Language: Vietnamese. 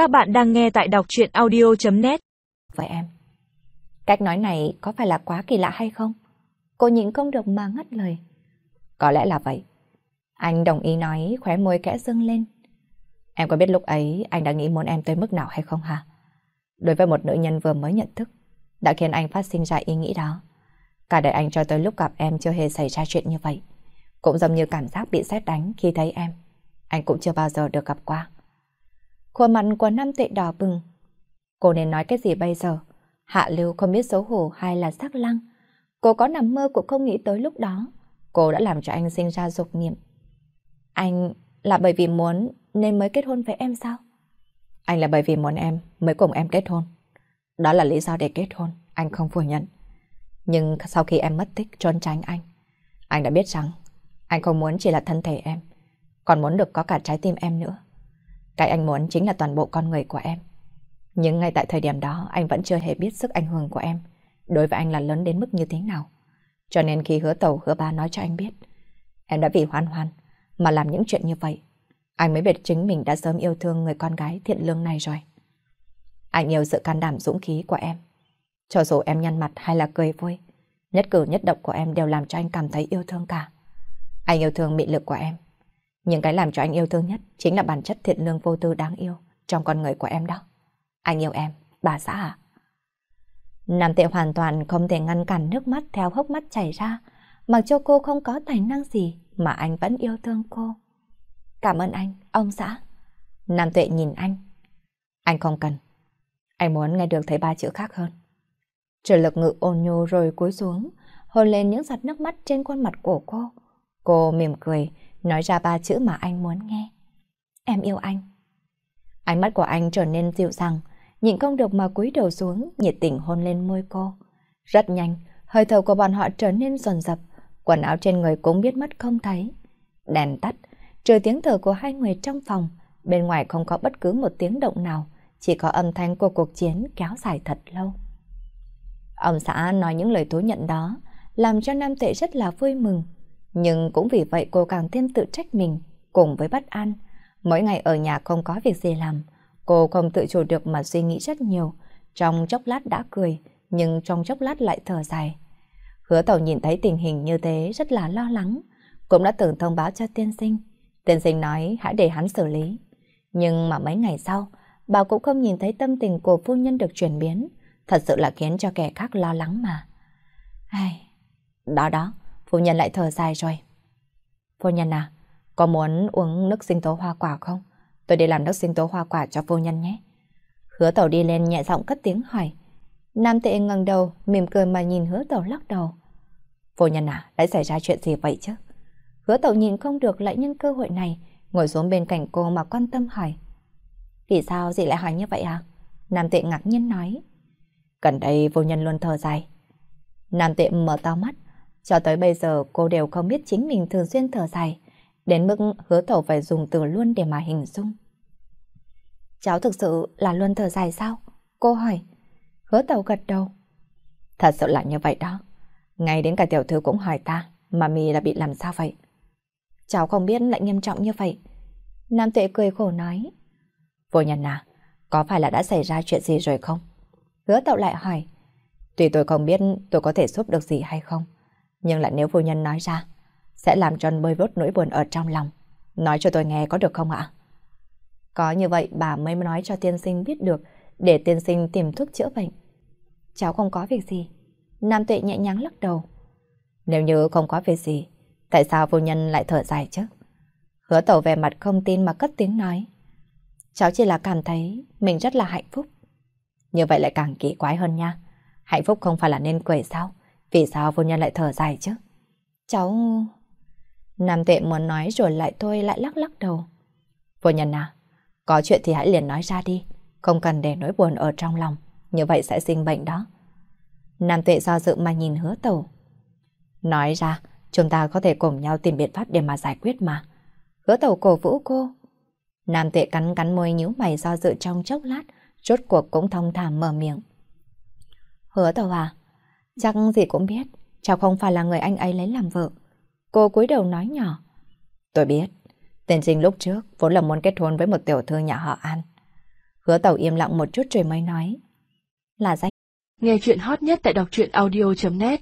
Các bạn đang nghe tại đọc chuyện audio.net Với em, cách nói này có phải là quá kỳ lạ hay không? Cô nhịn không được mà ngắt lời. Có lẽ là vậy. Anh đồng ý nói khóe môi kẽ dâng lên. Em có biết lúc ấy anh đã nghĩ muốn em tới mức nào hay không hả? Đối với một nữ nhân vừa mới nhận thức, đã khiến anh phát sinh ra ý nghĩ đó. Cả đời anh cho tới lúc gặp em chưa hề xảy ra chuyện như vậy. Cũng giống như cảm giác bị xét đánh khi thấy em. Anh cũng chưa bao giờ được gặp qua. Khuôn mặt của Nam Tuệ đỏ bừng. Cô nên nói cái gì bây giờ? Hạ Lưu không biết xấu hổ hay là sắc lăng. Cô có nằm mơ cũng không nghĩ tới lúc đó. Cô đã làm cho anh sinh ra dục niệm. Anh là bởi vì muốn nên mới kết hôn với em sao? Anh là bởi vì muốn em mới cùng em kết hôn. Đó là lý do để kết hôn, anh không phủ nhận. Nhưng sau khi em mất tích trốn tránh anh, anh đã biết rằng anh không muốn chỉ là thân thể em, còn muốn được có cả trái tim em nữa. Cái anh muốn chính là toàn bộ con người của em. Nhưng ngay tại thời điểm đó anh vẫn chưa hề biết sức ảnh hưởng của em đối với anh là lớn đến mức như thế nào. Cho nên khi hứa tàu hứa ba nói cho anh biết em đã vì hoan hoan mà làm những chuyện như vậy. Anh mới biết chính mình đã sớm yêu thương người con gái thiện lương này rồi. Anh yêu sự can đảm dũng khí của em. Cho dù em nhăn mặt hay là cười vui, nhất cử nhất động của em đều làm cho anh cảm thấy yêu thương cả. Anh yêu thương mị lực của em. Nhưng cái làm cho anh yêu thương nhất chính là bản chất thiện lương vô tư đáng yêu trong con người của em đó. Anh yêu em, bà xã à? Nam tệ hoàn toàn không thể ngăn cản nước mắt theo hốc mắt chảy ra, mặc cho cô không có tài năng gì mà anh vẫn yêu thương cô. Cảm ơn anh, ông xã. Nam tuệ nhìn anh. Anh không cần. Anh muốn nghe được thấy ba chữ khác hơn. Trời lực ngự ôn nhu rồi cúi xuống, hôn lên những giọt nước mắt trên khuôn mặt của cô. Cô mỉm cười, nói ra ba chữ mà anh muốn nghe. Em yêu anh. Ánh mắt của anh trở nên dịu dàng, nhịn không được mà cúi đầu xuống, nhiệt tình hôn lên môi cô. Rất nhanh, hơi thở của bọn họ trở nên dồn dập, quần áo trên người cũng biết mất không thấy. Đèn tắt, trừ tiếng thở của hai người trong phòng, bên ngoài không có bất cứ một tiếng động nào, chỉ có âm thanh của cuộc chiến kéo dài thật lâu. Ông xã nói những lời thú nhận đó, làm cho Nam Tệ rất là vui mừng. Nhưng cũng vì vậy cô càng thêm tự trách mình, cùng với bất an. Mỗi ngày ở nhà không có việc gì làm, cô không tự chủ được mà suy nghĩ rất nhiều. Trong chốc lát đã cười, nhưng trong chốc lát lại thở dài. Hứa tàu nhìn thấy tình hình như thế rất là lo lắng, cũng đã từng thông báo cho tiên sinh. Tiên sinh nói hãy để hắn xử lý. Nhưng mà mấy ngày sau, bà cũng không nhìn thấy tâm tình của phu nhân được chuyển biến. Thật sự là khiến cho kẻ khác lo lắng mà. Ai... Đó đó, phu nhân lại thở dài rồi. Phu nhân à, có muốn uống nước sinh tố hoa quả không? Tôi đi làm nước sinh tố hoa quả cho phu nhân nhé. Hứa tàu đi lên nhẹ giọng cất tiếng hỏi. Nam tệ ngẩng đầu, mỉm cười mà nhìn hứa tàu lắc đầu. Phu nhân à, đã xảy ra chuyện gì vậy chứ? Hứa tàu nhìn không được lại nhân cơ hội này, ngồi xuống bên cạnh cô mà quan tâm hỏi. Vì sao dì lại hỏi như vậy à? Nam tệ ngạc nhiên nói. Gần đây vô nhân luôn thở dài. Nam tệ mở to mắt, cho tới bây giờ cô đều không biết chính mình thường xuyên thở dài, đến mức hứa tẩu phải dùng từ luôn để mà hình dung. Cháu thực sự là luôn thở dài sao? Cô hỏi. Hứa tàu gật đầu. Thật sự là như vậy đó. Ngay đến cả tiểu thư cũng hỏi ta, mà mì là bị làm sao vậy? Cháu không biết lại nghiêm trọng như vậy. Nam tuệ cười khổ nói. Vô nhân à, có phải là đã xảy ra chuyện gì rồi không? Hứa tàu lại hỏi. Tuy tôi không biết tôi có thể giúp được gì hay không, nhưng lại nếu phu nhân nói ra, sẽ làm cho bơi vốt nỗi buồn ở trong lòng. Nói cho tôi nghe có được không ạ? Có như vậy bà mới nói cho tiên sinh biết được để tiên sinh tìm thuốc chữa bệnh. Cháu không có việc gì. Nam tuệ nhẹ nhàng lắc đầu. Nếu như không có việc gì, tại sao phu nhân lại thở dài chứ? Hứa tẩu về mặt không tin mà cất tiếng nói. Cháu chỉ là cảm thấy mình rất là hạnh phúc. Như vậy lại càng kỳ quái hơn nha. Hạnh phúc không phải là nên cười sao? Vì sao vô nhân lại thở dài chứ? Cháu... Nam tệ muốn nói rồi lại thôi lại lắc lắc đầu. Vô nhân à, có chuyện thì hãy liền nói ra đi. Không cần để nỗi buồn ở trong lòng. Như vậy sẽ sinh bệnh đó. Nam tệ do dự mà nhìn hứa tẩu. Nói ra, chúng ta có thể cùng nhau tìm biện pháp để mà giải quyết mà. Hứa tẩu cổ vũ cô. Nam tệ cắn cắn môi nhíu mày do dự trong chốc lát, rốt cuộc cũng thông thả mở miệng. Hứa tàu à, chắc gì cũng biết, cháu không phải là người anh ấy lấy làm vợ. Cô cúi đầu nói nhỏ. Tôi biết, tên sinh lúc trước vốn là muốn kết hôn với một tiểu thư nhà họ An. Hứa tàu im lặng một chút rồi mới nói. Là danh. Nghe chuyện hot nhất tại đọc truyện audio.net